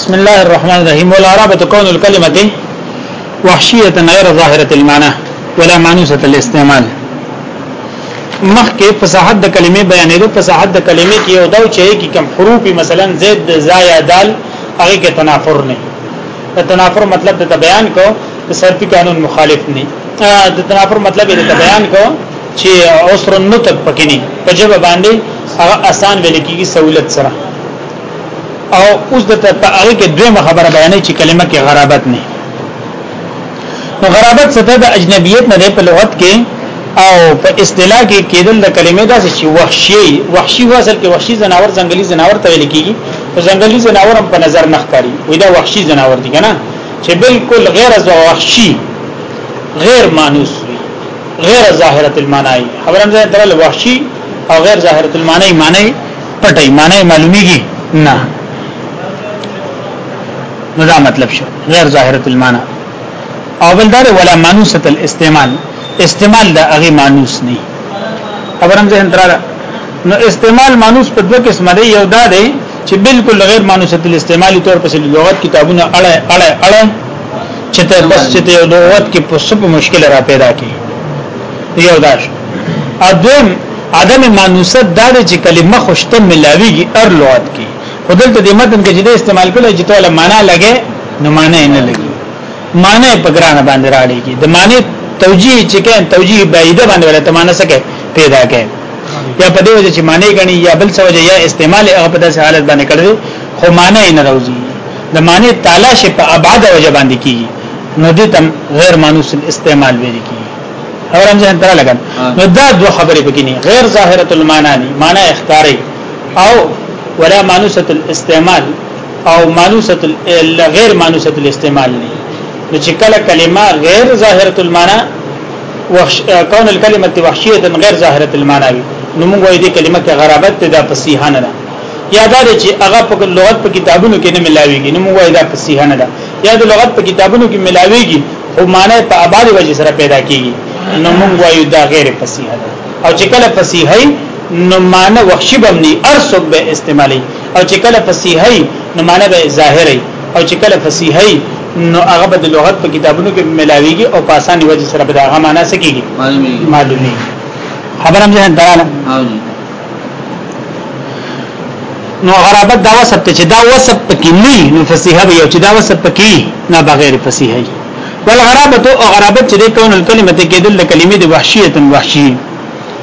بسم الله الرحمن الرحيم والعرب تكون الكلمة وحشية غير ظاهرة المعنى ولا معنوسة الاستعمال مخکې فصاحت د کلمې بیانې د فصاحت د کلمې کې یو داو چې کې کم حروف مثلا زید زایا دال هغه کې تنافر نه د تنافر مطلب د بیان کو د صرفي قانون مخالف نه د تنافر مطلب د بیان کو چې عسر النطق پکې نه په جبه باندې هغه آسان ویل کېږي سہولت سره او اوس د په هغه کې دویمه خبره بیانې چې کلمه کې غرابت نه نو غرابت څه د اجنبیت نه په لغت کې او په اصطلاح کې کېدل د کلمې دا چې وحشي وحشي واسل کې وحشي زناور ځنګلي زناور ته ویل کېږي په ځنګلي زناور هم په نظر نه ښکاري وې دا وحشي زناور دي کنه چې بالکل غیر از وحشي غیر مانوس غیر ظاهره المعنی خبره مې تر الوحشی او غیر ظاهره المعنی معنی پټه معنی معلومیږي نه نو دا مطلب شو غیر ظاهره المعنی او بل دار ولا مانوسه الاستعمال استعمال دا هغه مانوس نه خبرم زه انترا نو استعمال مانوس په دوه قسمه دی یو دا دی چې بالکل غیر مانوسه الاستعمال تور په لغت کتابونه اړه اړه اړه چې ته بس چې ته یو دوت کې په سب مشکل را پیدا کی یو داش ادم عدم مانوست دا چې کلمه خوشته ملاویږي ار لغت کې خودلته د متن کې جدي استعمال کړي چې ټول معنا لګي نو معنا نه لګي معنا په ګرانه باندې راړي کې د معنی توجیه چې کین توجیه بعیده باندې ولته معنا سکے پیدا کړي یا په دې وجه چې معنی غني یا بل څه وجه یا استعمال هغه په داسې حالت باندې کړی خو معنی نه راوځي د معنی تلاش په ابعد وجه باندې کیږي نو دې تم غیر مانوس استعمال ویل کیږي اور هم ځان تر لګن نو دا دوه خبرې پکې نه غیر ظاهره المعنی نه معنی اختیاري او ولا مانوسه الاستعمال او مانوسه غیر مانوسه الاستعمال نه نو چې کله کلمه غیر ظاهره المعنی وحش کون الکلمه وحشیه غیر ظاهره المعنی نو موږ دې کلمه کې غرابت ته د فصیحانه یادا دي چې هغه په لغت په کتابونو کې نه ملاويږي نو موږ دا فصیح نه ده یا د لغت په کتابونو کې ملاويږي خو معنی په اباده وجه سره پیدا کیږي نو موږ وایو دا غیر فصیح ده او چې کله فصیحي نو معنی وحشي بمني ارسب به استعمالي او چې کله فصیحي نو معنی به ظاهري او چې کله فصیحي نو هغه به د لغت په کتابونو کې ملاويږي او په اسانه وجه سره به دا هغه معنی سکیږي معلومي خبرم ځه دراله نو غرابت دا وسب ته چې دا وسب پکې نه نو فصیح به یو چې دا وسب پکې نه بغیر فصیح وي والغرابت او غرابت چې د کون الکلمه ته کېدل د کلمې د وحشیت وحشی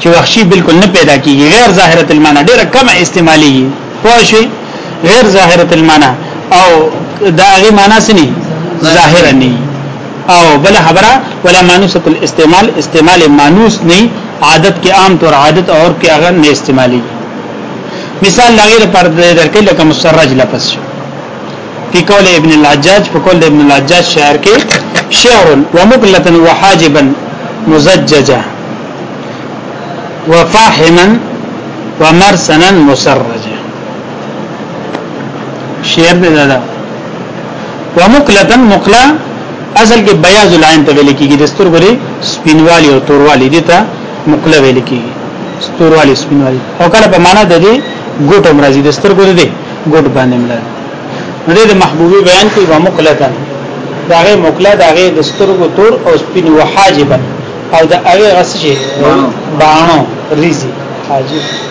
چې وحشی بالکل نه پیدا کیږي غیر ظاهره المعنی ډیره کم استعمالي پوه شئ غیر ظاهره المعنی او دا هغه معنا سني ظاهره نه او بل خبره ولا مانوسه الاستعمال استعمال مانوس نه عادت کې عام طور عادت او عرف کې هغه نه استعمالي مثال لغیر پر درکې لکه مسرج لفظ شو په قول ابن الحجاج په قول ابن الحجاج شعر کې شعر ومقلة وحاجبا مزججا وفاحما ومرسنا مسرجا شعر دې دا ومقلتن مقلا اصل کې بیاض العين ته ویل کېږي د سترګو لري سپینوالي او توروالي دي ته مقلا ویل کېږي ستوروالي سپینوالي او کله په معنا د دې ګوټ امراضي د سترګو دي ګوټ باندې ملل نو د محبوبي بیان کې ومقلتن داغه مقلا داغه د سترګو تور او سپین وحاجبا او د هغه غسجه باڼو ریزي حاجب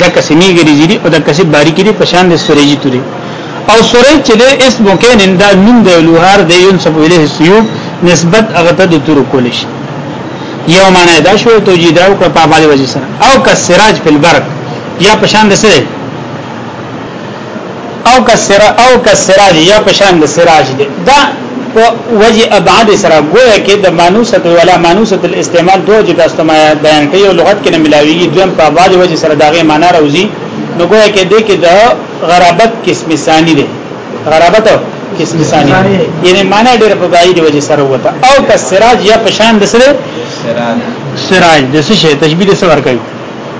دا کسې میګه ریزی دي او دا کسې باریکی دي په شان د سوریجی توري او سوریج چې د اسم کین دا نوم د لوهار د ينسب الیه سیوب نسبت هغه ته د تور کول شي یو معنی دا شو ته جی دا او په باندې وځي سره او ک سراج په برق یا په شان د سره او کسر او کسراج یا پشان د سراج دی دا په وجه ابعاد سره ګویا کې د مانوسه ولا مانوسه الاستعمال دوه جدا استعمال بیان کوي او لغت کې نه ملاويږي دویم په ابعاد وجه سره داغه معنا راوځي نو ګویا کې د کې د غرابت قسم ثاني دی غرابت قسم ثاني یعنی معنا ډېر په بعید وجه سره وته او کسراج یا پشان د سره سراج د څه شي تشبيه سره ور کوي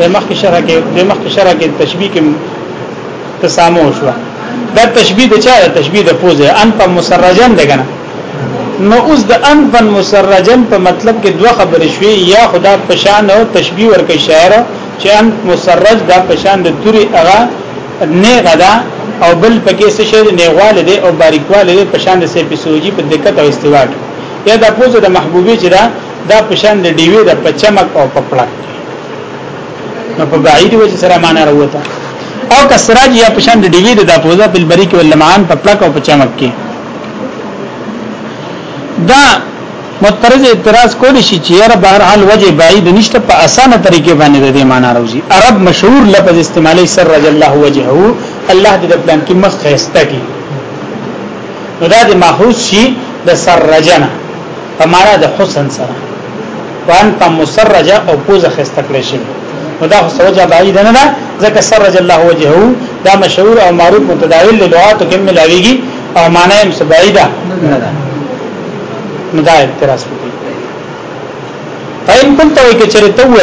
د مخکې شرح کې د مخکې شرح کې تشبیه کې تسامو شو دا تشبیه د چا تشبیه د پوزه ان په مسرجن دی کنه نو اوس د ان په مسرجن په مطلب کې دوه خبرې شوې یا خدا پشان او تشبیه ورکه شاعر چې ان مسرج دا پشان د توري اغا نه غدا او بل پکې څه شی نه غواله دي او باریکواله دي پشان د سې پسوجي په دقت او استواټ یا د پوزه د محبوبي چې دا دا پشان د ډیوی د پچمک او پپړک نو په بعید وجه سره معنا وروته او کسراج یا پشان د دیوی د داپوزا په بری کې ولمعان په پلک او په چمک کې دا مترز اعتراض کولی شي چې یاره بهر حال وجه بعید نشته په اسانه طریقې باندې د دې معنا راوځي عرب مشهور لفظ استعمالي سر رج الله وجهه الله دې د پلان کې مخ خسته کی نو دا د ماحوس شي د سر رجنه په معنا د حسن سره وان په مسرجه او پوزه خسته کړی شي نو دا خو سوجه بعید نه ده ځکه سرج الله وجهه دا مشهور او معروف متداول له لغاتو کې ملاویږي او معنا یې سبعیده نه ده نو دا اعتراض کوي فإن كنت وكچرته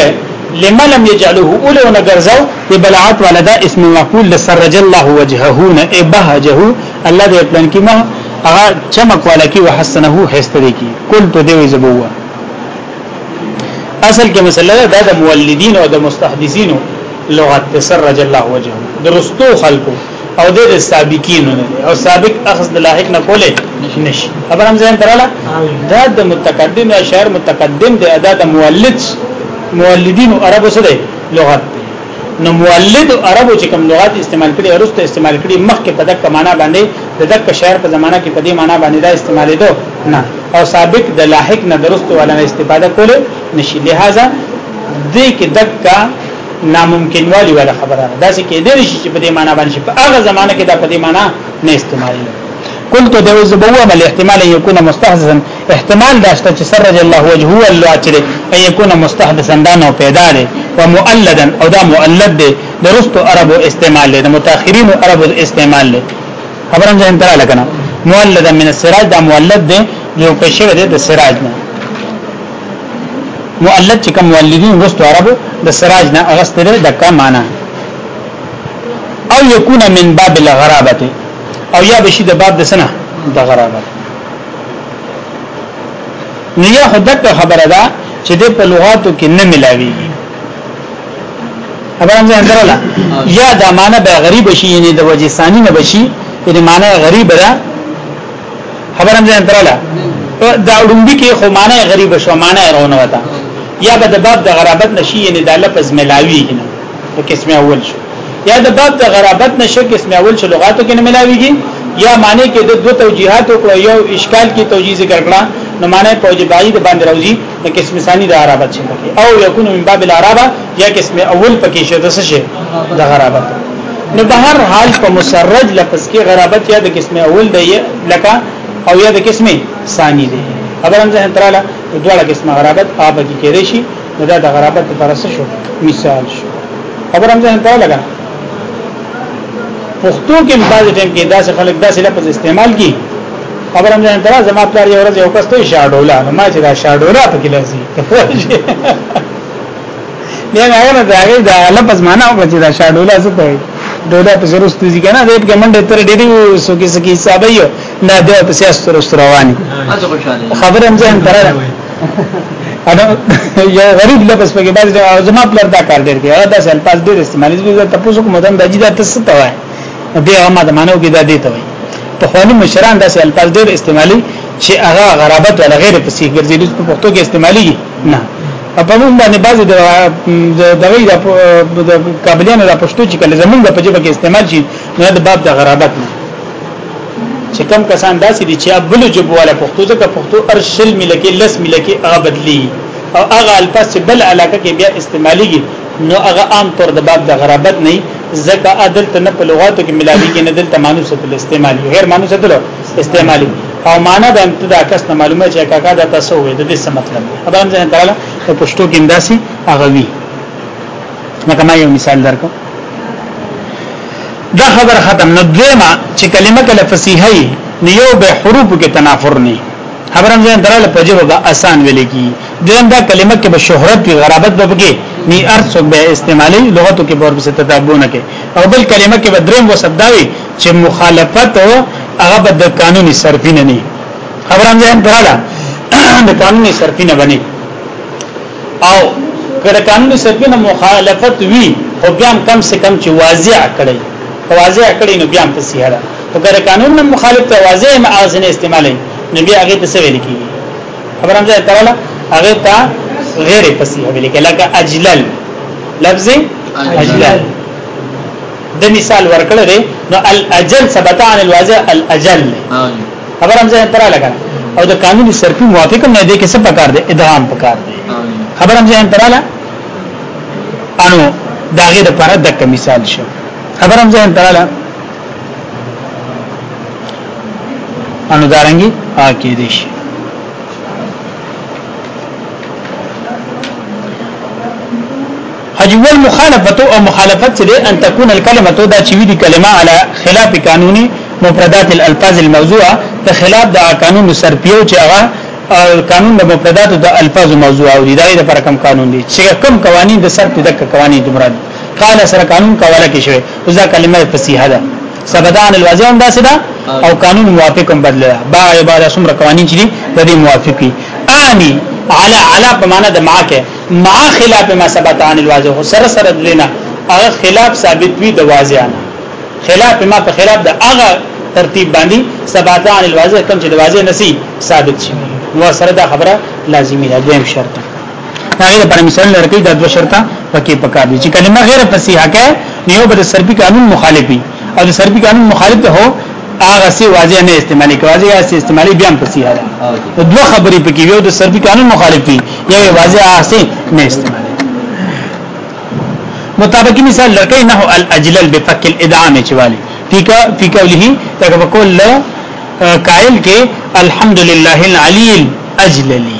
لما لم يجعله اولو نغرزو ببلعات ولدا اسم مقول لسرج الله وجهه نه ابهجه الله دې پلان کې ما هغه چمک والا کی وحسنه حسته دی کی قلت دی وی زبوا اصل کې مسله دا د مولدین او د مستحدثین لغت تسر رج الله وجه درستو خلقو او د سابقین او سابق اخذ د لاحق نه کوله نشي خبر هم ځین تراله دا د متقدم یا شاعر متقدم د ادا د مولد مولدین او عربو سره لغت نو مولد عربو چې کوم لغات استعمال کړي ورسته استعمال کړي مخکې په دغه معنا باندې د دغه شعر په زمانہ کې په دې معنا باندې دا استعمالې دو نه او سابق د لاحق نه درست ولا استفاده کوله نشي لہذا دې کې دغه ناممکن والی ولا خبره ده دا چې کې دې شي چې په دې معنا باندې په هغه زمانہ کې دا په دې معنا نه استعمالې قلت دوز بوما الاحتمال يكون مستحسن احتمال داشته چې سر رضی الله وجهه الله چې ان يكون مستحدثا دا نو پیدا دی او مؤلدا او دا مؤلد دی درستو عربو استعمال دی د متأخرین عربو استعمال دی خبرم ځین تر لکنه مولدا من السراج دا مولد دی جو کشوه دی د سراج نه مولد چې کوم مولدین رستو عربو د سراج نه اغستل د کا معنا او یکون من باب الغرابه او یا بشی د باب د سنه د غرابه نو یا خدک خبره ده چې د په لغاتو کې نه ملاويږي خبره مې اندرلا یا دا معنی به غریب شي یعنی د وجه ثانی نه بشي یعنی معنی غریب ده خبره مې اندرلا دا وړومبي کې خو معنی غریب شو معنی رونه وتا یا به د باب د غرابت نشي یعنی د لفظ ملاويږي نه نو قسم اول شو یا د باب د غرابت نشه قسم اول شو لغاتو کې نه ملاويږي یا معنی کې د دوه توجیهات او یو اشکال کې توجیه ذکر کړه نو معنی په جبعی د باندې راوځي د قسم ثانی د غرابت شي او یکون من باب العربه یا قسم اول پکې شي د څه شي د غرابت نو به هر حال په مسرج لفظ کې غرابت یا د قسم اول دی لکه او یا د قسم ثانی دی خبرم ځه تراله دواړه قسمه غرابت آب کې کېږي دا د غرابت لپاره څه شو مثال شو خبر هم ځان ته لګا پښتو کې بعض ټیم کې داسې خلک داسې لفظ استعمال کی خبر هم ځان ته زما پلار یو ورځ یو کس ته شاډولا نو ما چې دا شاډولا په کې لاسي نه نه هغه دا هغه دا لفظ معنا او چې دا شاډولا څه ته ډولا په سر واستو ځي کنه دې په منډه تر ډېری سو کې سکی حساب یو نه دا په سیاست سره روان خبر هم ځان ته انا یو غریب لبس په کې باز زما پلار دا کار ډېر کوي هغه داسې الفاظ ډېر استعمالي دي زه تاسو کوم دم د جیدا تاسو ته وای به هغه ما د مانو کې دا دی ته وای په خواني مشران داسې الفاظ ډېر استعمالي چې هغه غرابت ولا غیر په سیګ ګرځي د پښتو کې استعمالي نه په موږ باندې بعضی د دغه د کابلیانو د پښتو چې کله زمونږ په جبه کې استعمال شي نه د باب د غرابت نه چې کم کسان داسې دي چې بل جبو ولا پښتو ځکه پښتو ارشل ملکه لس ملکه هغه بدلی او هغه الفاظ چې بل علاقه کې بیا استعماليږي نو هغه عام طور د باب د غرابت نه ځکه عدل ته نه په لغاتو کې ملاوي کې نه دلته مانوس ته استعمالي غیر مانوس ته استعمالي او معنا د امتدا کس نه معلومه چې کاکا د تاسو وې د دې څه مطلب خبرم ځه دراله په پښتو کې انداسي هغه وی نو کما یو مثال درکو دا خبر ختم نو دیمه چې کلمه کله فصیحه ای نو یو به حروف کې تنافر نه خبرم ځین دراله په جواب به آسان ویل کی دیم دا کلمه کې به شهرت وی غرابت به بګي نی ارث به استعمالی لغتو کې بور بس تدابونه کې او بل کلمه کې به دریم وسداوی چې مخالفت او هغه به د قانوني صرفین نه خبرم ځین دراله د قانوني صرفین باندې او کله قانون سرپی نه مخالفت وی خو بیا کم سے کم چې واضح کړي واضح کړي نو بیا تصحیح ده او کله قانون نه مخالف ته واضح ما اذن استعمالي نو بیا هغه ته ویل کیږي خبر هم ځای تراله هغه ته غیر تصحیح ویل کیږي لکه اجلل لفظ اجلل د مثال ورکړل نو الاجل ثبت عن الواضح الاجل خبر هم ځای تر لګا او د قانون سرپی موافق نه دی کې څه پکار دی ادغام پکار دی خبر هم ځای تر لګا انو داغه د پر دک مثال شو خبر هم ځای تر لګا انو دارنګي آ کې دي شي اجول مخالفت او مخالفت چې ده ان تكون الكلمه دا چې وی دي کلمه على خلاف قانوني مفردات الالفاظ الموضوعه د خلاف د قانون سرپیو چې هغه قانون د مفردات د الفاظ موضوع او دی د پر کم قانون دي چې کم قوانين د سر په دک قوانين د مراد قال سره قانون کوله کې شوی او دا کلمه فصیحه ده سبدان الوازه هم داسې ده او قانون موافق هم بدل ده با عبارت سمره قوانين چې دي د دې موافقي اني على على په معنا د معکه مع خلاف ما ثبت عن الواضح سره سره دینا هغه خلاف ثابت وي د واضح نه خلاف ما په خلاف د هغه ترتیب باندې ثبات عن الواضح کوم چې د واضح نسی ثابت شي نو سره دا خبره لازمی ده دویم شرط هغه پر مثال لرکې د دوه شرطه پکې پکار دي چې کلمه غیر فصیحه کې نیو بر سربي قانون مخالفي او د سربي قانون مخالف ده هو هغه سی واضح نه استعمالي کوي واضح سی استعمالي بیا هم پسی ده دوه خبرې پکې یو د سربي قانون مخالف دي یو واضح سی نه استعمالي مطابقي مثال لکه نه الاجلل بفك الادعام چوالي فيکا فی قوله تک بقول قائل کې الحمدلله العلی الاجللی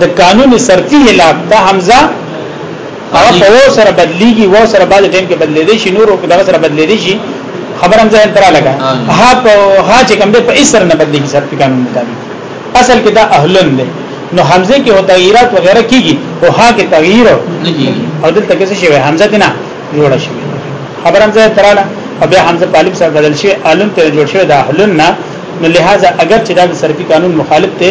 د قانون سرتی لاک د حمزه هغه په و سره بدلیږي و سره بعد ټیم کې بدلیدي شي نور په دغه سره بدلیدي شي خبر هم ځان ترا لگا ها په ها چې کوم دې په اسر نه بدلیږي سرتی قانون مطابق اصل کې دا اهلن دی نو حمزه کې هو تغیرات وغیرہ کیږي او ها کې تغییر او دلته کې څه شي حمزه دې نه جوړ شي خبر هم ځان ترا لگا او بیا حمزه طالب سره بدل شي علم ته جوړ شوی دا اهلن نه نو لہذا اگر چې دا صرفي قانون مخالف ته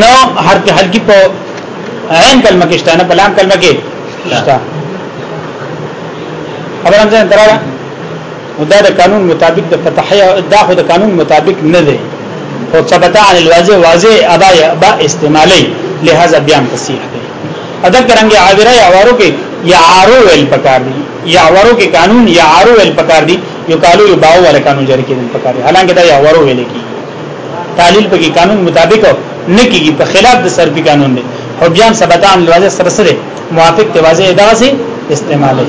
نو حرف حلقی په عین کلمه کې شته نه په لام کلمه کې شته خبره هم ځان دراله دا د قانون مطابق د فتحیا دا خو د قانون مطابق نه دی او ثبت عن الواضح واضح ادا یا با استعمالی لہذا بیان تصحیح دی ادا کرانګي عابره یا وارو کې یا عارو ول پکار دی یا وارو کې قانون یا عارو ول پکار دی یو کالو یو باو ول قانون جاری کېدل پکار دی حالانکه دا یا وارو ویل کی تعلیل په قانون مطابق نه کیږي په خلاف د صرفي قانون دی حجام ثبتان لوازه سره سره موافق دی واځي ادعا سي استعماله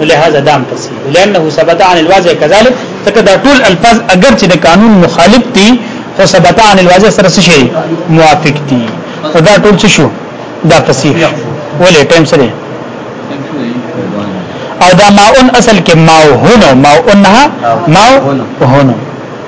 لهذا دام پسې لانه ثبت عن الواضح كذلك تکه دا ټول الفاظ اگر چې د قانون مخالف دي خو ثبت عن الواضح سره څه شي موافق دي دا ټول څه شو دا فصیح ولې ټیم سره او دا ماون اصل کې ماو هونو ماو انها ماو هونو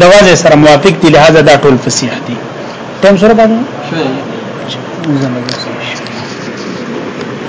د واځي سره موافق دي لهدا دا ټول فصیح دي ټیم سره باندې